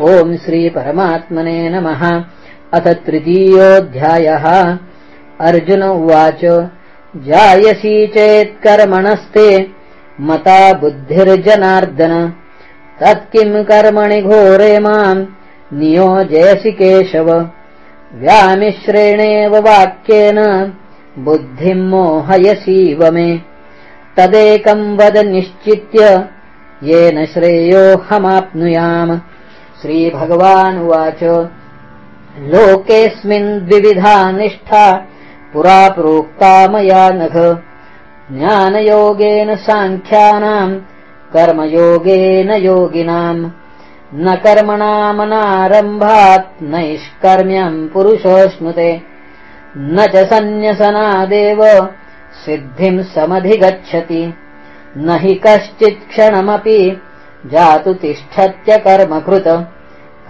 ॐ श्रीपरमात्मने नमः। अथ तृतीयोऽध्यायः। अर्जुन उवाच जायसी चेत्कर्मणस्ते मता बुद्धिर्जनार्दन। तत्किम् कर्मणि घोरे माम् नियोजयसि केशव। व्यामिश्रेणेव वाक्येन बुद्धिम् मोहयसीव मे। तदेकम् वद निश्चित्य येन श्रेयोऽहमाप्नुयाम् श्रीभगवानुवाच। लोकेऽस्मिन् द्विविधा निष्ठा पुरा प्रोक्ता मया नघ। ज्ञानयोगेन साङ्ख्यानाम् कर्मयोगेन योगिनाम्। न कर्मणामनारम्भात् नैष्कर्म्यम् पुरुषोऽश्नुते न च सन्न्यसनादेव सिद्धिम् समधिगच्छति। न हि कश्चित्क्षणमपि जातु तिष्ठत्य कर्मकृत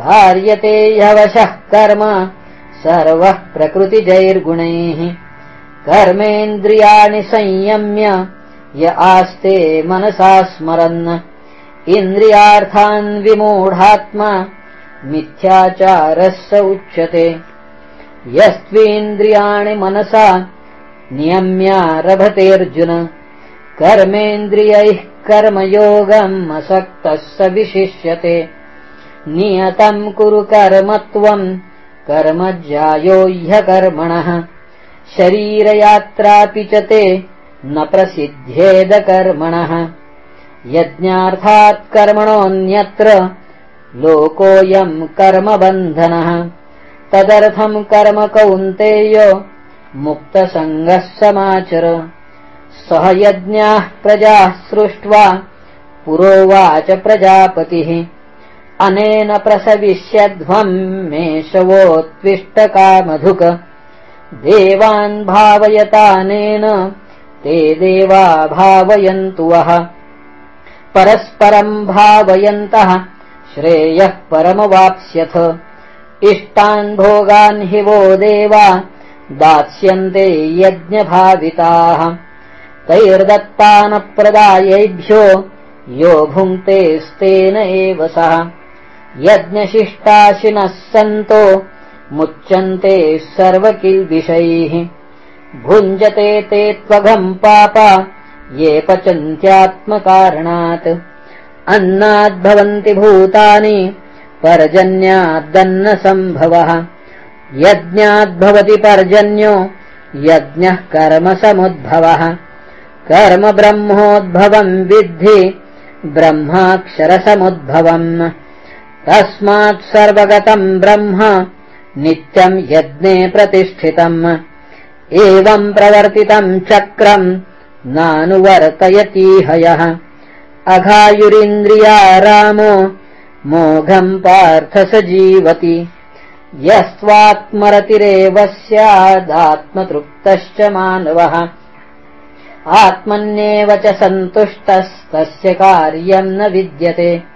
कार्यते ह्यवशः कर्म। सर्वः प्रकृतिजैर्गुणैः। कर्मेन्द्रियाणि संयम्य य आस्ते मनसा स्मरन्। इन्द्रियार्थान् विमूढात्मा मिथ्याचारः स उच्यते। यस्त्वेन्द्रियाणि मनसा नियम्यारभतेऽर्जुन कर्मेन्द्रियैः कर्मयोगम् असक्तः स विशिष्यते नियतम् कुरु कर्मत्वम् कर्मज्यायो ह्यकर्मणः शरीरयात्रापि च ते न प्रसिद्ध्येदकर्मणः यज्ञार्थात् कर्मणोऽन्यत्र लोकोऽयम् कर्मबन्धनः। तदर्थम् कर्म कौन्तेय मुक्तसङ्गः समाचर। सह यज्ञाः प्रजाः सृष्ट्वा पुरोवाच प्रजापतिः अनेन प्रसविष्यध्वम् मेषवोत्विष्टकामधुक देवान् भावयतानेन ते देवा भावयन्तु वः परस्परम् भावयन्तः श्रेयः परमवाप्स्यथ। इष्टान् भोगान् हि वो देवा दास्यन्ते यज्ञभाविताः। तैर्दत्तानप्रदायैभ्यो यो भुङ्क्तेस्तेन एव सः यज्ञशिष्टाशिनः सन्तो मुच्यन्ते सर्वकिल्बिषैः भुञ्जते ते त्वघम् पापा ये पचन्त्यात्मकारणात्। अन्नाद्भवन्ति भूतानि पर्जन्यादन्नसम्भवः यज्ञाद्भवति पर्जन्यो यज्ञः कर्मसमुद्भवः। कर्म ब्रह्मोद्भवम् विद्धि ब्रह्माक्षरसमुद्भवम् तस्मात् सर्वगतम् ब्रह्म नित्यम् यज्ञे प्रतिष्ठितम्। एवम् प्रवर्तितम् चक्रम् नानुवर्तयतीहयः अघायुरिन्द्रियारामो मोघम् पार्थ स जीवति यस्त्वात्मरतिरेव स्यादात्मतृप्तश्च मानवः। आत्मन्येव च सन्तुष्टस्तस्य कार्यम् न विद्यते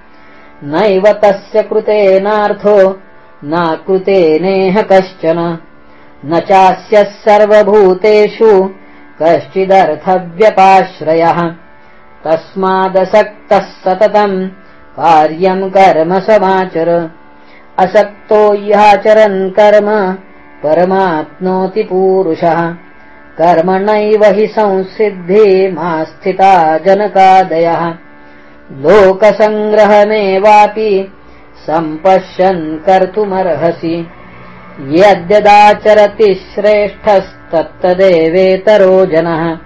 नैव तस्य कृतेनार्थो नाकृतेनेह कश्चन। न चास्यः सर्वभूतेषु कश्चिदर्थव्यपाश्रयः। तस्मादसक्तः सततम् कार्यम् कर्म समाचर। असक्तो ह्याचरन् कर्म परमाप्नोति पूरुषः। कर्मणैव हि संसिद्धिमास्थिता जनकादयः लोकसङ्ग्रहमेवापि सम्पश्यन् कर्तुमर्हसि। यद्यदाचरति श्रेष्ठस्तत्तदेवेतरो जनः।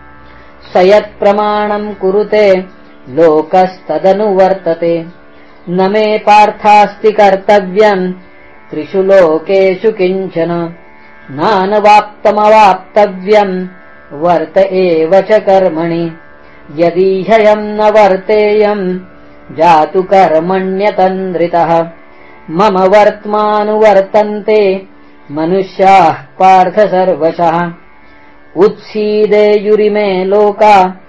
स यत्प्रमाणम् कुरुते लोकस्तदनुवर्तते। न मे पार्थास्ति कर्तव्यम् त्रिषु लोकेषु किञ्चन। नानवाप्तमवाप्तव्यम् वर्त एव च कर्मणि यदीह्ययम् न वर्तेयम्। जातु कर्मण्यतन्द्रितः। मम वर्त्मानुवर्तन्ते मनुष्याः पार्थ सर्वशः। उत्सीदेयुरिमे लोका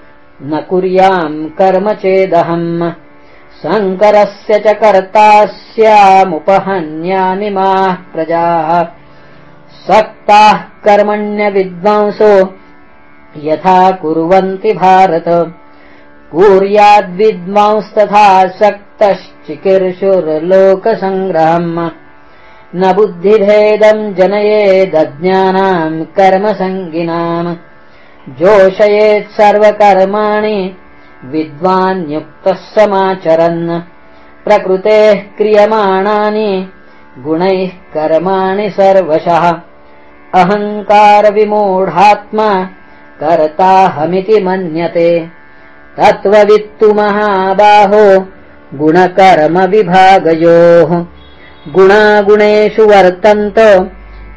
न कुर्याम् कर्म चेदहम्। शङ्करस्य च कर्ता स्यामुपहन्यामिमाः प्रजाः। सक्ताः कर्मण्यविद्वांसो यथा कुर्वन्ति भारत। कुर्याद्विद्वांस्तथा शक्तश्च चिकीर्षुर्लोकसङ्ग्रहम् न बुद्धिभेदम् जनयेदज्ञानाम् कर्मसङ्गिनाम्। जोषयेत् सर्वकर्माणि विद्वान्युक्तः समाचरन्। प्रकृतेः क्रियमाणानि गुणैः कर्माणि सर्वशः। अहङ्कारविमूढात्मा कर्ताहमिति मन्यते। तत्त्ववित्तु महाबाहो गुणकर्मविभागयोः। गुणागुणेषु वर्तन्त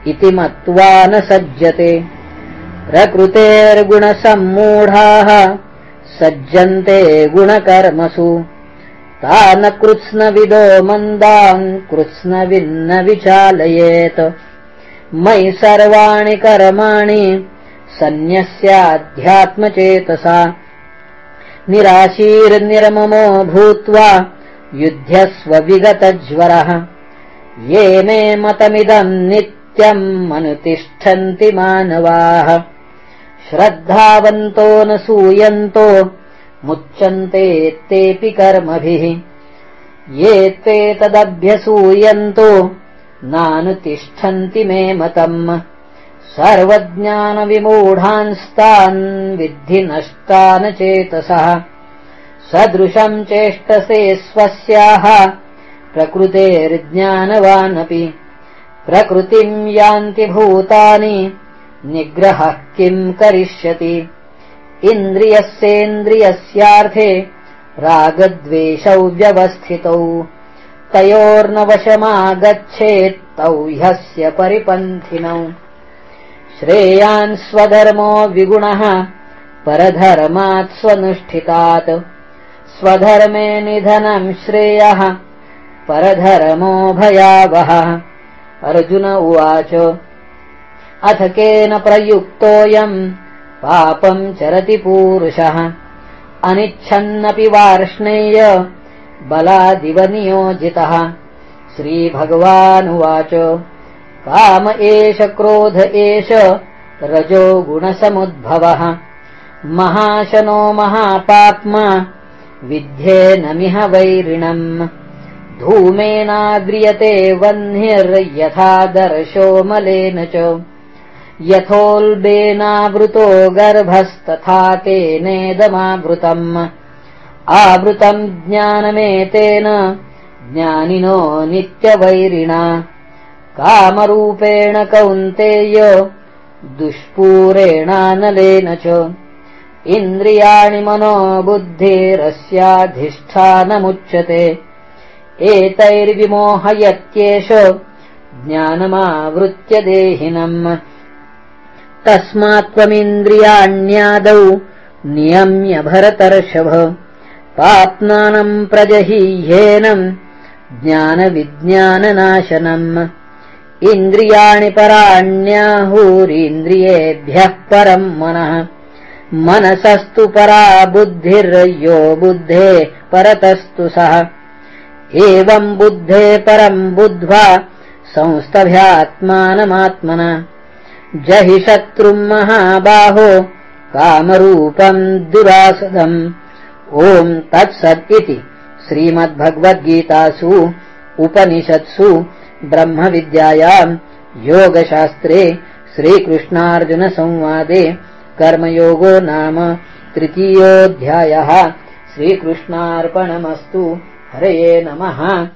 इति मत्वा न सज्जते। प्रकृतेर्गुणसम्मूढाः सज्जन्ते गुणकर्मसु। तान् कृत्स्नविदो मन्दान् कृत्स्नविन्न विचालयेत्। मयि सर्वाणि कर्माणि सन्न्यस्याध्यात्मचेतसा निराशीर्निर्ममो भूत्वा युध्यस्व विगतज्वरः ये मे मतमिदम् नित्यम् अनुतिष्ठन्ति मानवाः। श्रद्धावन्तो न सूयन्तो मुच्यन्तेऽप्येऽपि कर्मभिः। ये ते तदभ्यसूयन्तो नानुतिष्ठन्ति मे मतम् सर्वज्ञानविमूढांस्तान् विद्धि नष्टान् चेतसः सदृशम् चेष्टसे स्वस्याः। प्रकृतेर्ज्ञानवानपि। प्रकृतिम् यान्ति भूतानि। निग्रहः किम् करिष्यति? इन्द्रियस्येन्द्रियस्यार्थे रागद्वेषौ व्यवस्थितौ। तयोर्न वशमागच्छेत्तौ ह्यस्य परिपन्थिनौ श्रेयान् स्वधर्मो विगुणः परधर्मात् स्वनुष्ठितात्। स्वधर्मे निधनम् श्रेयः परधर्मो भयावहः। अर्जुन उवाच अथ केन प्रयुक्तोऽयम् पापम् चरति पूरुषः। अनिच्छन्नपि वार्ष्णेय बलादिव नियोजितः। श्रीभगवानुवाच काम एष क्रोध एष रजो गुणसमुद्भवः। महाशनो महापाप्मा विध्येनमिह वैरिणम्। धूमेनाग्रियते वह्निर्यथा दर्शो मलेन च। यथोल्बेनावृतो गर्भस्तथा तेनेदमावृतम् आवृतम् ज्ञानमेतेन ज्ञानिनो नित्यवैरिणा कामरूपेण कौन्तेय दुष्पूरेणानलेन च। इन्द्रियाणि मनो बुद्धिरस्याधिष्ठानमुच्यते एतैर्विमोहयत्येष ज्ञानमावृत्य देहिनम्। तस्मात्त्वमिन्द्रियाण्यादौ नियम्य भरतर्षभ। पाप्नानम् प्रजहीह्येनम् ज्ञानविज्ञाननाशनम् इन्द्रियाणि पराण्याहूरीन्द्रियेभ्यः परम् मनः। मनसस्तु परा बुद्धिर्यो बुद्धे परतस्तु सः। एवम् बुद्धे परम् बुद्ध्वा संस्तभ्यात्मानमात्मना। जहि शत्रुम् महाबाहो कामरूपम् दुरासदम्। ओम् तत्सत् इति श्रीमद्भगवद्गीतासु उपनिषत्सु ब्रह्मविद्यायाम् योगशास्त्रे श्रीकृष्णार्जुनसंवादे कर्मयोगो नाम तृतीयोऽध्यायः। श्रीकृष्णार्पणमस्तु। हरये नमः